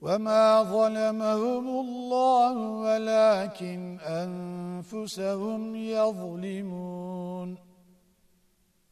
وما ظلمهم الله ولكن أنفسهم يظلمون